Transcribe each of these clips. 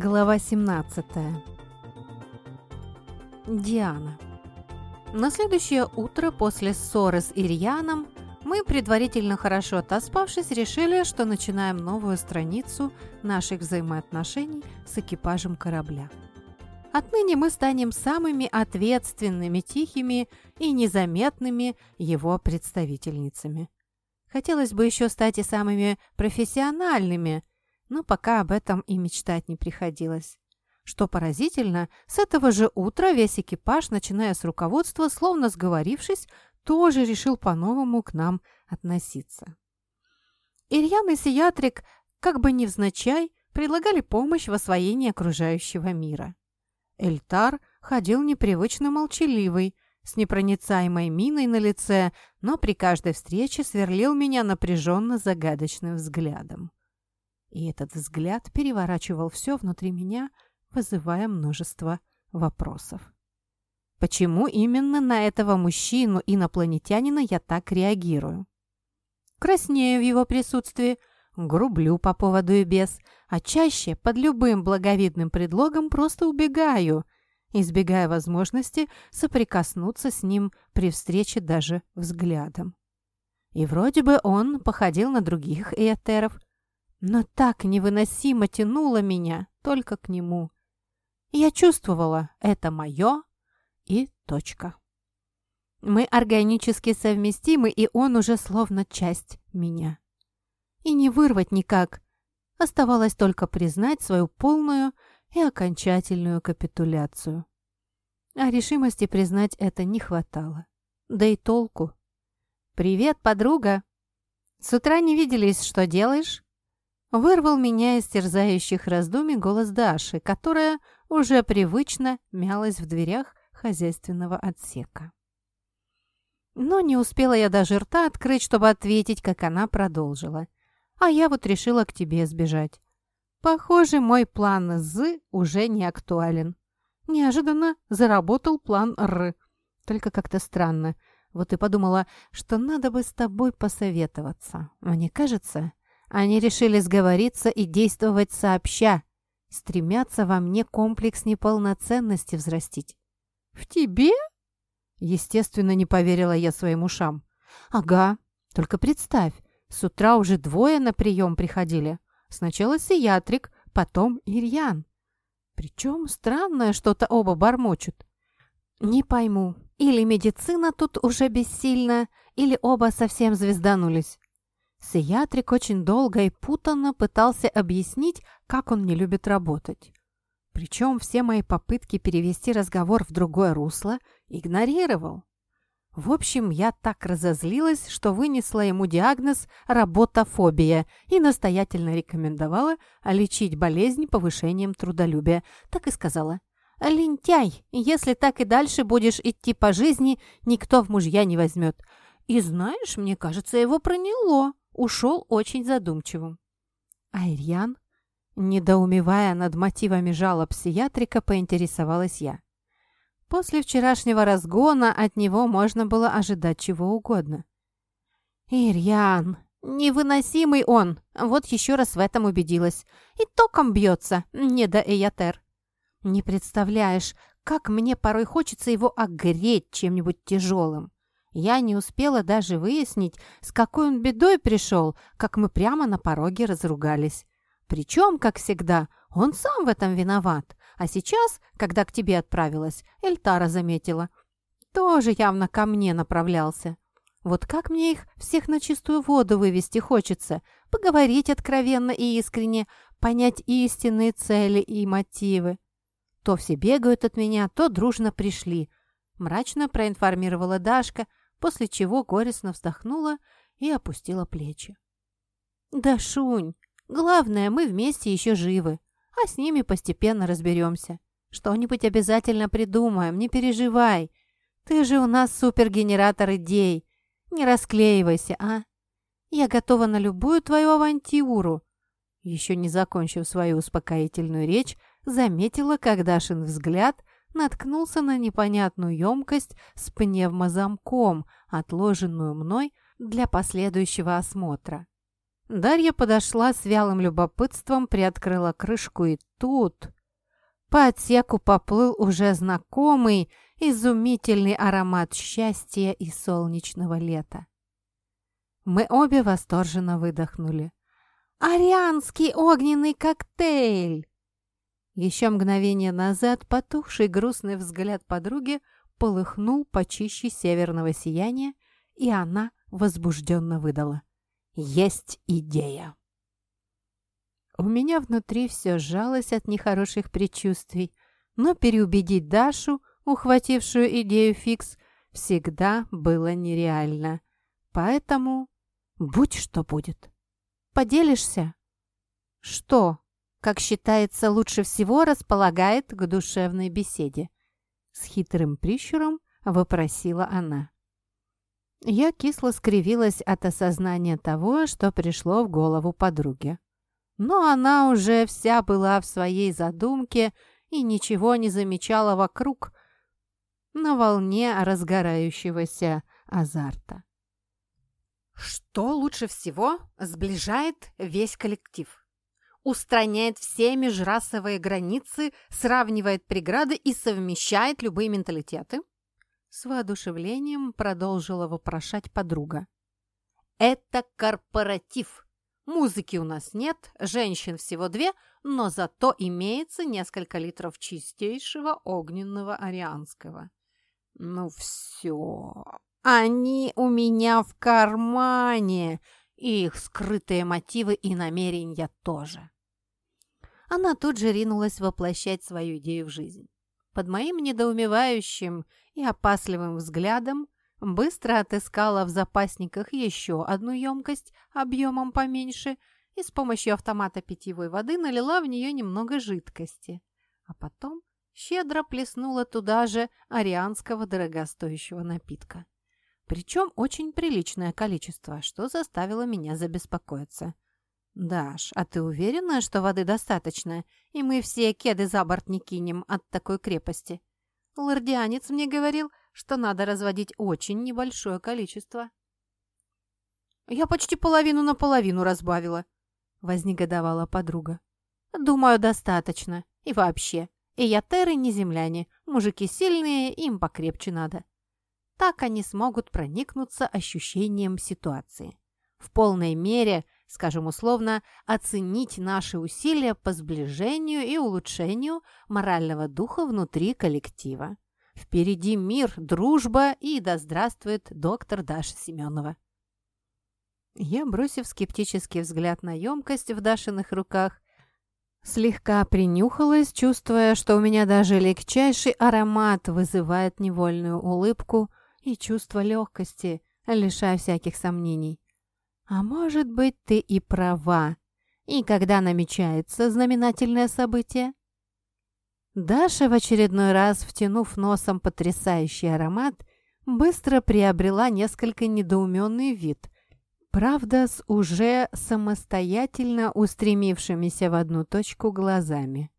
Глава 17 Диана На следующее утро после ссоры с Ирьяном мы, предварительно хорошо отоспавшись, решили, что начинаем новую страницу наших взаимоотношений с экипажем корабля. Отныне мы станем самыми ответственными, тихими и незаметными его представительницами. Хотелось бы еще стать и самыми профессиональными, но пока об этом и мечтать не приходилось. Что поразительно, с этого же утра весь экипаж, начиная с руководства, словно сговорившись, тоже решил по-новому к нам относиться. Ильян и Сиатрик, как бы невзначай, предлагали помощь в освоении окружающего мира. Эльтар ходил непривычно молчаливый, с непроницаемой миной на лице, но при каждой встрече сверлил меня напряженно загадочным взглядом. И этот взгляд переворачивал все внутри меня, вызывая множество вопросов. Почему именно на этого мужчину-инопланетянина я так реагирую? Краснею в его присутствии, грублю по поводу и без, а чаще под любым благовидным предлогом просто убегаю, избегая возможности соприкоснуться с ним при встрече даже взглядом. И вроде бы он походил на других этеров, но так невыносимо тянуло меня только к нему. Я чувствовала, это мое и точка. Мы органически совместимы, и он уже словно часть меня. И не вырвать никак. Оставалось только признать свою полную и окончательную капитуляцию. А решимости признать это не хватало. Да и толку. «Привет, подруга! С утра не виделись, что делаешь?» Вырвал меня из терзающих раздумий голос Даши, которая уже привычно мялась в дверях хозяйственного отсека. Но не успела я даже рта открыть, чтобы ответить, как она продолжила. А я вот решила к тебе сбежать. Похоже, мой план «З» уже не актуален. Неожиданно заработал план «Р». Только как-то странно. Вот и подумала, что надо бы с тобой посоветоваться. Мне кажется, они решили сговориться и действовать сообща, стремятся во мне комплекс неполноценности взрастить. «В тебе?» Естественно, не поверила я своим ушам. «Ага, только представь, с утра уже двое на прием приходили. Сначала Сиатрик, потом Ирьян. Причем странное что-то оба бормочут. Не пойму, или медицина тут уже бессильна, или оба совсем звезданулись. Сиатрик очень долго и путанно пытался объяснить, как он не любит работать. Причем все мои попытки перевести разговор в другое русло игнорировал. В общем, я так разозлилась, что вынесла ему диагноз «работофобия» и настоятельно рекомендовала лечить болезнь повышением трудолюбия. Так и сказала. «Лентяй, если так и дальше будешь идти по жизни, никто в мужья не возьмет. И знаешь, мне кажется, его проняло» ушел очень задумчивым. Айрьян, недоумевая над мотивами жалоб псиатрика, поинтересовалась я. После вчерашнего разгона от него можно было ожидать чего угодно. «Ирьян, невыносимый он! Вот еще раз в этом убедилась. И током бьется, не да Эйотер. Не представляешь, как мне порой хочется его огреть чем-нибудь тяжелым. Я не успела даже выяснить, с какой он бедой пришел, как мы прямо на пороге разругались. Причем, как всегда, он сам в этом виноват. А сейчас, когда к тебе отправилась, Эльтара заметила. Тоже явно ко мне направлялся. Вот как мне их всех на чистую воду вывести хочется, поговорить откровенно и искренне, понять истинные цели и мотивы. То все бегают от меня, то дружно пришли. Мрачно проинформировала Дашка, после чего горестно вздохнула и опустила плечи. «Да, Шунь, главное, мы вместе еще живы, а с ними постепенно разберемся. Что-нибудь обязательно придумаем, не переживай. Ты же у нас супергенератор идей. Не расклеивайся, а? Я готова на любую твою авантюру». Еще не закончив свою успокоительную речь, заметила, как Дашин взгляд наткнулся на непонятную емкость с пневмозамком, отложенную мной для последующего осмотра. Дарья подошла с вялым любопытством, приоткрыла крышку и тут... По отсеку поплыл уже знакомый, изумительный аромат счастья и солнечного лета. Мы обе восторженно выдохнули. «Арианский огненный коктейль!» Еще мгновение назад потухший грустный взгляд подруги полыхнул почище северного сияния, и она возбужденно выдала. «Есть идея!» У меня внутри все сжалось от нехороших предчувствий, но переубедить Дашу, ухватившую идею фикс, всегда было нереально. Поэтому будь что будет. Поделишься? Что, как считается, лучше всего располагает к душевной беседе? С хитрым прищуром вопросила она. Я кисло скривилась от осознания того, что пришло в голову подруге. Но она уже вся была в своей задумке и ничего не замечала вокруг на волне разгорающегося азарта. Что лучше всего сближает весь коллектив? Устраняет все межрасовые границы, сравнивает преграды и совмещает любые менталитеты? С воодушевлением продолжила вопрошать подруга. Это корпоратив. Музыки у нас нет, женщин всего две, но зато имеется несколько литров чистейшего огненного арианского. Ну все, они у меня в кармане, и их скрытые мотивы и намерения тоже. Она тут же ринулась воплощать свою идею в жизнь. Под моим недоумевающим и опасливым взглядом быстро отыскала в запасниках еще одну емкость объемом поменьше и с помощью автомата питьевой воды налила в нее немного жидкости, а потом щедро плеснула туда же арианского дорогостоящего напитка. Причем очень приличное количество, что заставило меня забеспокоиться. «Даш, а ты уверена, что воды достаточно, и мы все кеды за борт не кинем от такой крепости?» Лордианец мне говорил, что надо разводить очень небольшое количество. «Я почти половину на половину разбавила», — вознегодовала подруга. «Думаю, достаточно. И вообще, и я теры не земляне, мужики сильные, им покрепче надо». Так они смогут проникнуться ощущением ситуации. В полной мере, скажем условно, оценить наши усилия по сближению и улучшению морального духа внутри коллектива. Впереди мир, дружба и да здравствует доктор Даша Семенова. Я, бросив скептический взгляд на емкость в Дашиных руках, слегка принюхалась, чувствуя, что у меня даже легчайший аромат вызывает невольную улыбку и чувство легкости, лишая всяких сомнений. А может быть, ты и права. И когда намечается знаменательное событие? Даша в очередной раз, втянув носом потрясающий аромат, быстро приобрела несколько недоуменный вид, правда, с уже самостоятельно устремившимися в одну точку глазами.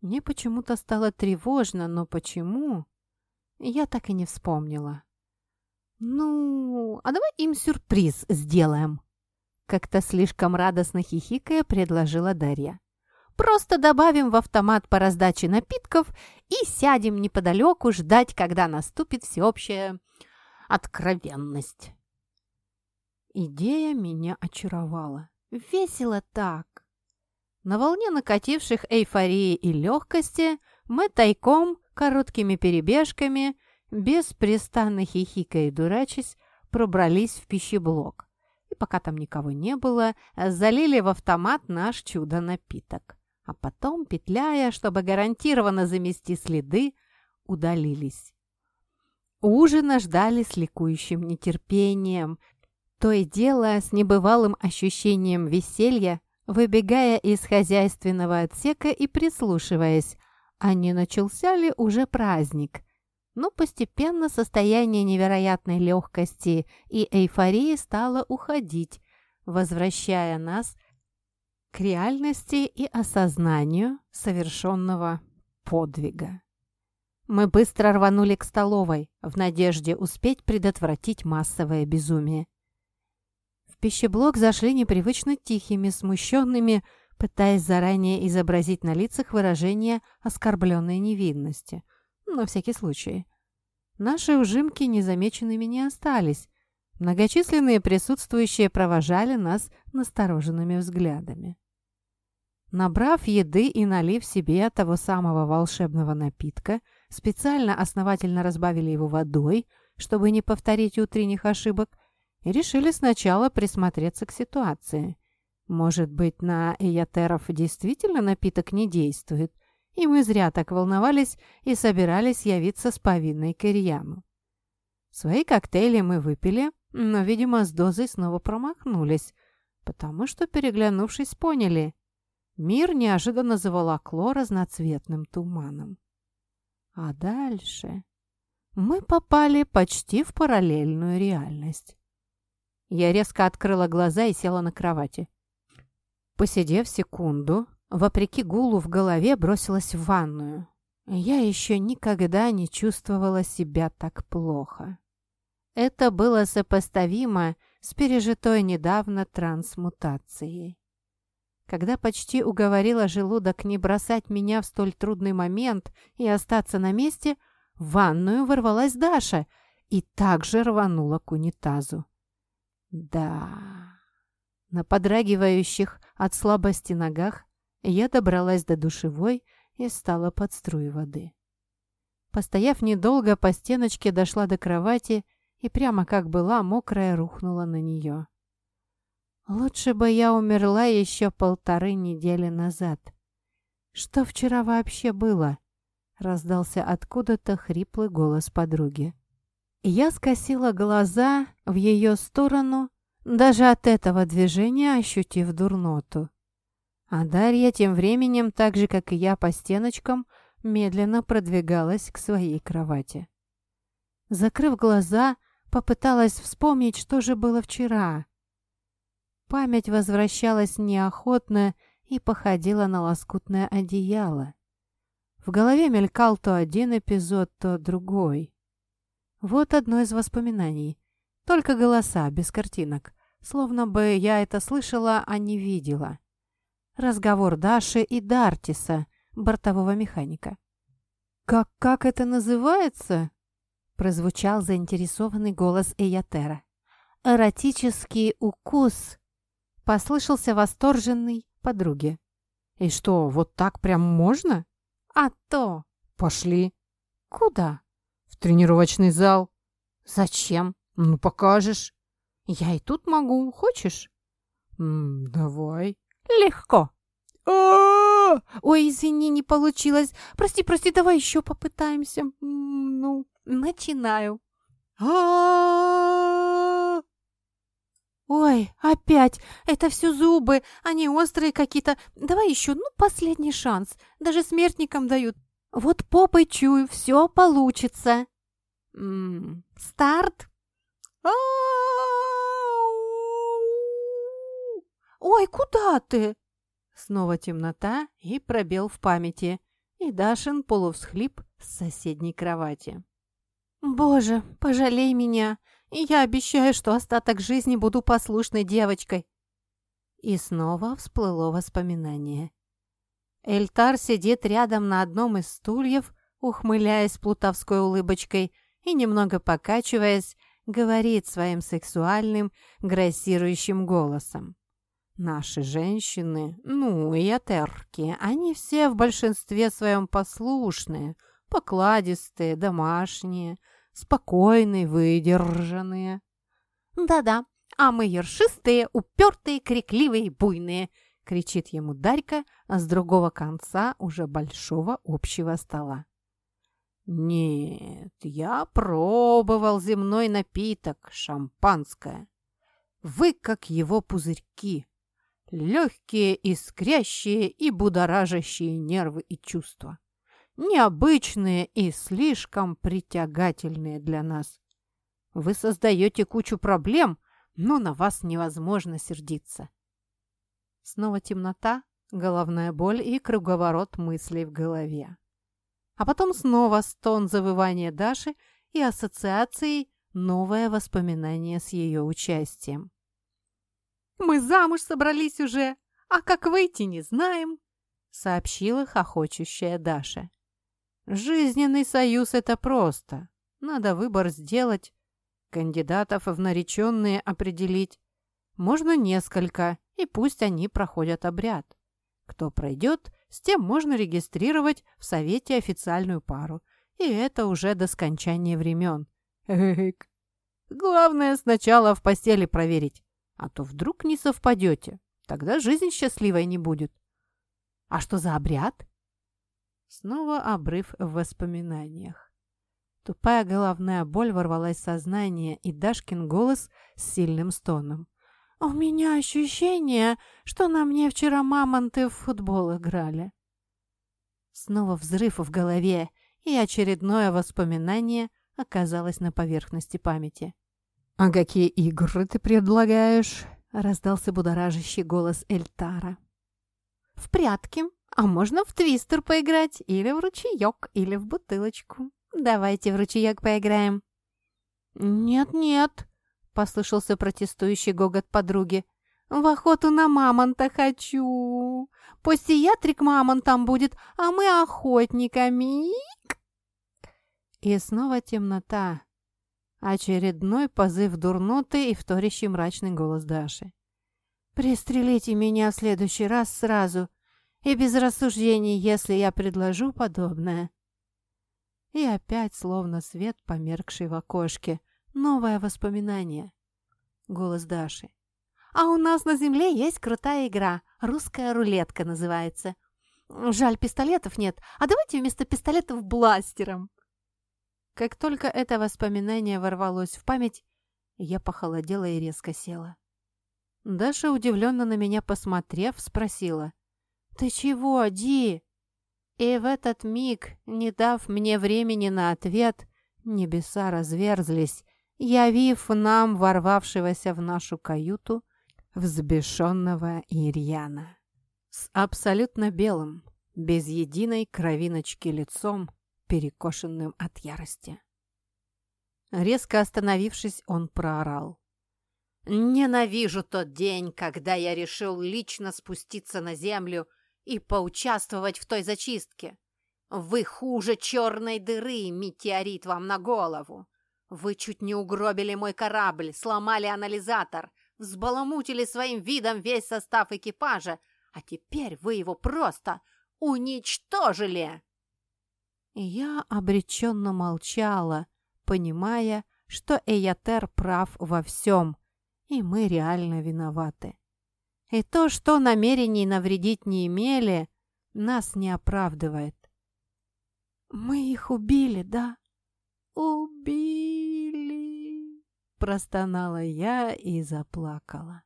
Мне почему-то стало тревожно, но почему? Я так и не вспомнила. «Ну, а давай им сюрприз сделаем!» Как-то слишком радостно хихикая предложила Дарья. «Просто добавим в автомат по раздаче напитков и сядем неподалеку ждать, когда наступит всеобщая откровенность». Идея меня очаровала. Весело так. На волне накативших эйфории и легкости мы тайком, короткими перебежками – беспрестанно хихикая и дурачась, пробрались в пищеблок. И пока там никого не было, залили в автомат наш чудо-напиток. А потом, петляя, чтобы гарантированно замести следы, удалились. Ужина ждали с ликующим нетерпением, то и дело с небывалым ощущением веселья, выбегая из хозяйственного отсека и прислушиваясь, а не начался ли уже праздник, но постепенно состояние невероятной легкости и эйфории стало уходить, возвращая нас к реальности и осознанию совершенного подвига. Мы быстро рванули к столовой, в надежде успеть предотвратить массовое безумие. в пищеблок зашли непривычно тихими, смущенными, пытаясь заранее изобразить на лицах выражение оскорбленной невинности. На всякий случай. Наши ужимки незамеченными не остались. Многочисленные присутствующие провожали нас настороженными взглядами. Набрав еды и налив себе того самого волшебного напитка, специально основательно разбавили его водой, чтобы не повторить утренних ошибок, и решили сначала присмотреться к ситуации. Может быть, на эйотеров действительно напиток не действует, и мы зря так волновались и собирались явиться с повинной к Ирьяну. Свои коктейли мы выпили, но, видимо, с дозой снова промахнулись, потому что, переглянувшись, поняли – Мир неожиданно заволокло разноцветным туманом. А дальше мы попали почти в параллельную реальность. Я резко открыла глаза и села на кровати. Посидев секунду, вопреки гулу в голове бросилась в ванную. Я еще никогда не чувствовала себя так плохо. Это было сопоставимо с пережитой недавно трансмутацией. Когда почти уговорила желудок не бросать меня в столь трудный момент и остаться на месте, в ванную ворвалась Даша и также рванула к унитазу. Да, на подрагивающих от слабости ногах я добралась до душевой и стала под струй воды. Постояв недолго, по стеночке дошла до кровати и прямо как была, мокрая рухнула на нее. Лучше бы я умерла еще полторы недели назад. Что вчера вообще было? Раздался откуда-то хриплый голос подруги. Я скосила глаза в ее сторону, даже от этого движения ощутив дурноту. А Дарья тем временем, так же, как и я по стеночкам, медленно продвигалась к своей кровати. Закрыв глаза, попыталась вспомнить, что же было вчера. Память возвращалась неохотно и походила на лоскутное одеяло. В голове мелькал то один эпизод, то другой. Вот одно из воспоминаний. Только голоса, без картинок. Словно бы я это слышала, а не видела. Разговор Даши и Дартиса, бортового механика. «Как, как это называется?» прозвучал заинтересованный голос Эйотера. «Эротический укус Послышался восторженный подруги. «И что, вот так прям можно?» «А то!» «Пошли!» «Куда?» «В тренировочный зал». «Зачем?» «Ну, покажешь». «Я и тут могу. Хочешь?» «Давай». «Легко». А! «Ой, извини, не получилось. Прости, прости, давай еще попытаемся. Ну, начинаю». А! «Ой, опять! Это все зубы! Они острые какие-то! Давай еще, ну, последний шанс! Даже смертникам дают! Вот попой чую, все получится!» М -м, «Старт!» «Ой, куда ты?» Снова темнота и пробел в памяти, и Дашин полувсхлип с соседней кровати. «Боже, пожалей меня! и я обещаю, что остаток жизни буду послушной девочкой». И снова всплыло воспоминание. Эльтар сидит рядом на одном из стульев, ухмыляясь плутовской улыбочкой и, немного покачиваясь, говорит своим сексуальным, грассирующим голосом. Наши женщины, ну и атерки, они все в большинстве своем послушные, покладистые, домашние, спокойные, выдержанные. «Да-да, а мы ершистые, упертые, крикливые, буйные!» — кричит ему Дарька а с другого конца уже большого общего стола. «Нет, я пробовал земной напиток, шампанское. Вы как его пузырьки, легкие, искрящие и будоражащие нервы и чувства необычные и слишком притягательные для нас. Вы создаете кучу проблем, но на вас невозможно сердиться. Снова темнота, головная боль и круговорот мыслей в голове. А потом снова стон завывания Даши и ассоциацией новое воспоминание с ее участием. Мы замуж собрались уже, а как выйти не знаем», — сообщила хохочущая Даша. «Жизненный союз — это просто. Надо выбор сделать, кандидатов в нареченные определить. Можно несколько, и пусть они проходят обряд. Кто пройдет, с тем можно регистрировать в Совете официальную пару. И это уже до скончания времен. Главное сначала в постели проверить, а то вдруг не совпадете. Тогда жизнь счастливой не будет. А что за обряд? Снова обрыв в воспоминаниях. Тупая головная боль ворвалась в сознание, и Дашкин голос с сильным стоном. «У меня ощущение, что на мне вчера мамонты в футбол играли». Снова взрыв в голове, и очередное воспоминание оказалось на поверхности памяти. «А какие игры ты предлагаешь?» — раздался будоражащий голос Эльтара. «В прятки, а можно в твистер поиграть, или в ручеек, или в бутылочку. Давайте в ручеек поиграем». «Нет-нет», — послышался протестующий гогот подруги. «В охоту на мамонта хочу. Пусть и ятрик мамонтом будет, а мы охотниками». И снова темнота. Очередной позыв дурноты и вторящий мрачный голос Даши. «Пристрелите меня в следующий раз сразу и без рассуждений, если я предложу подобное». И опять, словно свет, померкший в окошке, новое воспоминание. Голос Даши. «А у нас на земле есть крутая игра. Русская рулетка называется. Жаль, пистолетов нет. А давайте вместо пистолетов бластером». Как только это воспоминание ворвалось в память, я похолодела и резко села. Даша, удивленно на меня посмотрев, спросила. «Ты чего, Ди?» И в этот миг, не дав мне времени на ответ, небеса разверзлись, явив нам ворвавшегося в нашу каюту взбешенного Ирьяна. С абсолютно белым, без единой кровиночки лицом, перекошенным от ярости. Резко остановившись, он проорал. «Ненавижу тот день, когда я решил лично спуститься на землю и поучаствовать в той зачистке. Вы хуже черной дыры, метеорит вам на голову. Вы чуть не угробили мой корабль, сломали анализатор, взбаламутили своим видом весь состав экипажа, а теперь вы его просто уничтожили!» Я обреченно молчала, понимая, что Эйотер прав во всем, и мы реально виноваты. И то, что намерений навредить не имели, нас не оправдывает. «Мы их убили, да?» «Убили!» Простонала я и заплакала.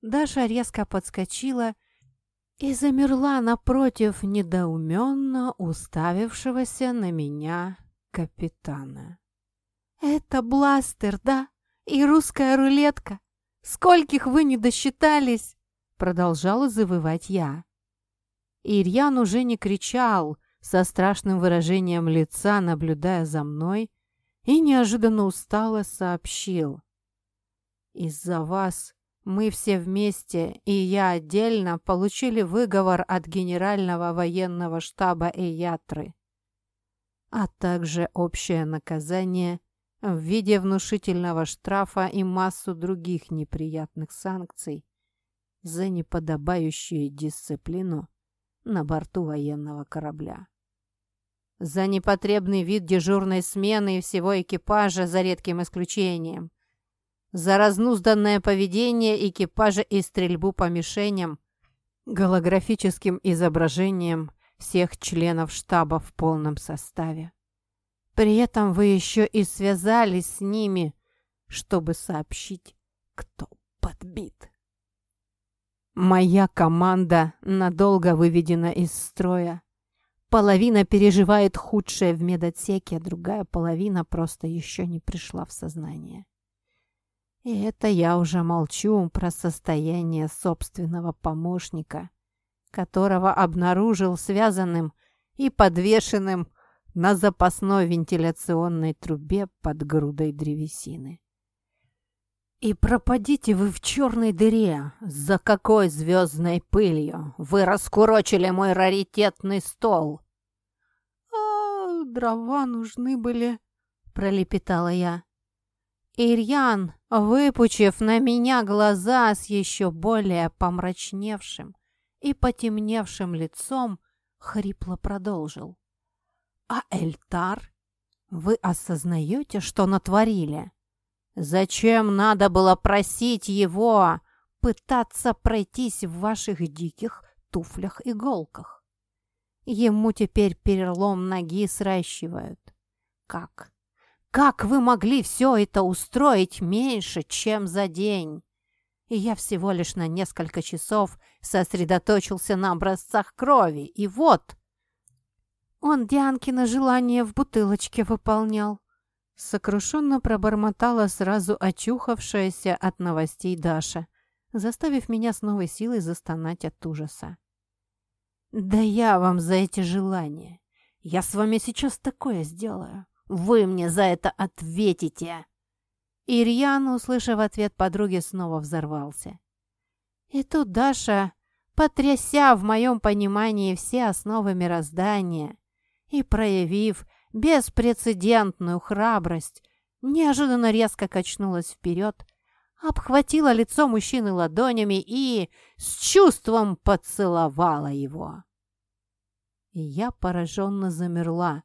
Даша резко подскочила и замерла напротив недоуменно уставившегося на меня капитана. «Это бластер, да? И русская рулетка? Скольких вы не досчитались?» Продолжала завывать я. Ирьян уже не кричал, со страшным выражением лица, наблюдая за мной, и неожиданно устало сообщил. «Из-за вас мы все вместе, и я отдельно, получили выговор от Генерального военного штаба Эятры, а также общее наказание в виде внушительного штрафа и массу других неприятных санкций за неподобающую дисциплину на борту военного корабля. За непотребный вид дежурной смены и всего экипажа за редким исключением, за разнузданное поведение экипажа и стрельбу по мишеням, голографическим изображением всех членов штаба в полном составе. При этом вы еще и связались с ними, чтобы сообщить, кто подбит. Моя команда надолго выведена из строя. Половина переживает худшее в медотсеке, а другая половина просто еще не пришла в сознание. И это я уже молчу про состояние собственного помощника, которого обнаружил связанным и подвешенным на запасной вентиляционной трубе под грудой древесины. И пропадите вы в черной дыре. За какой звездной пылью? Вы раскурочили мой раритетный стол. А, дрова нужны были, пролепетала я. Ирьян, выпучив на меня глаза с еще более помрачневшим и потемневшим лицом, хрипло продолжил. «А Эльтар, вы осознаете, что натворили? Зачем надо было просить его пытаться пройтись в ваших диких туфлях-иголках? Ему теперь перелом ноги сращивают. Как? Как вы могли все это устроить меньше, чем за день? И я всего лишь на несколько часов сосредоточился на образцах крови, и вот... Он Дианкино желание в бутылочке выполнял. Сокрушенно пробормотала сразу очухавшаяся от новостей Даша, заставив меня с новой силой застонать от ужаса. «Да я вам за эти желания! Я с вами сейчас такое сделаю! Вы мне за это ответите!» Ирьян, услышав ответ подруги, снова взорвался. И тут Даша, потряся в моем понимании все основы мироздания и проявив беспрецедентную храбрость, неожиданно резко качнулась вперед, обхватила лицо мужчины ладонями и с чувством поцеловала его. Я пораженно замерла,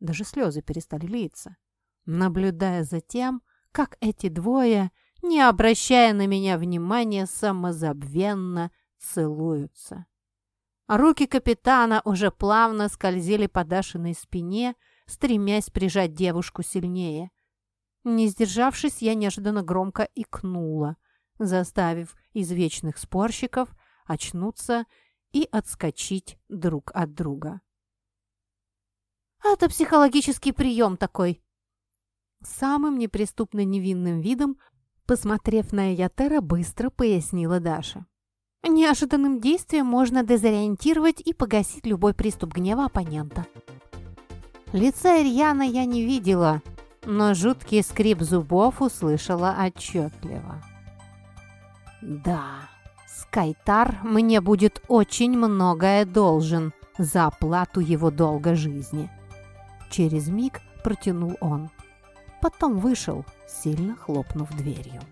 даже слезы перестали литься, наблюдая за тем, как эти двое, не обращая на меня внимания, самозабвенно целуются. Руки капитана уже плавно скользили по Дашиной спине, стремясь прижать девушку сильнее. Не сдержавшись, я неожиданно громко икнула, заставив извечных спорщиков очнуться и отскочить друг от друга. «Это психологический прием такой!» Самым неприступно невинным видом, посмотрев на Эятера, быстро пояснила Даша. Неожиданным действием можно дезориентировать и погасить любой приступ гнева оппонента. Лица Ирьяна я не видела, но жуткий скрип зубов услышала отчетливо. «Да, Скайтар мне будет очень многое должен за оплату его долга жизни». Через миг протянул он. Потом вышел, сильно хлопнув дверью.